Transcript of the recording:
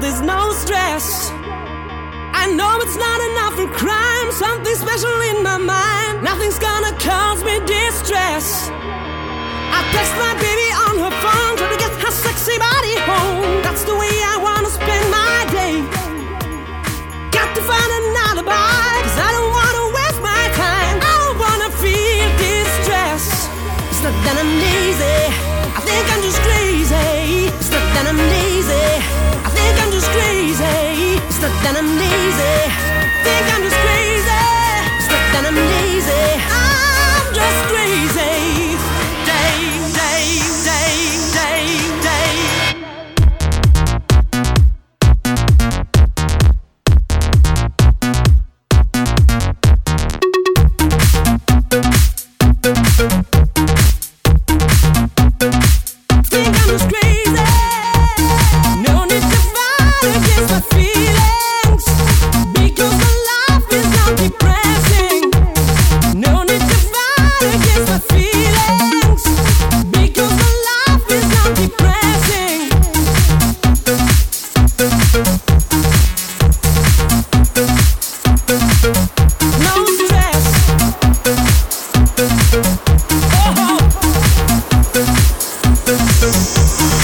there's no stress. I know it's not enough for crime, something special in my mind. Nothing's gonna cause me distress. I text my baby on her phone, try to get her sexy body home. That's the way I wanna spend my day. Got to find an alibi, cause I don't wanna waste my time. I don't wanna feel distress. It's not that I'm lazy, I think I'm just crazy. Música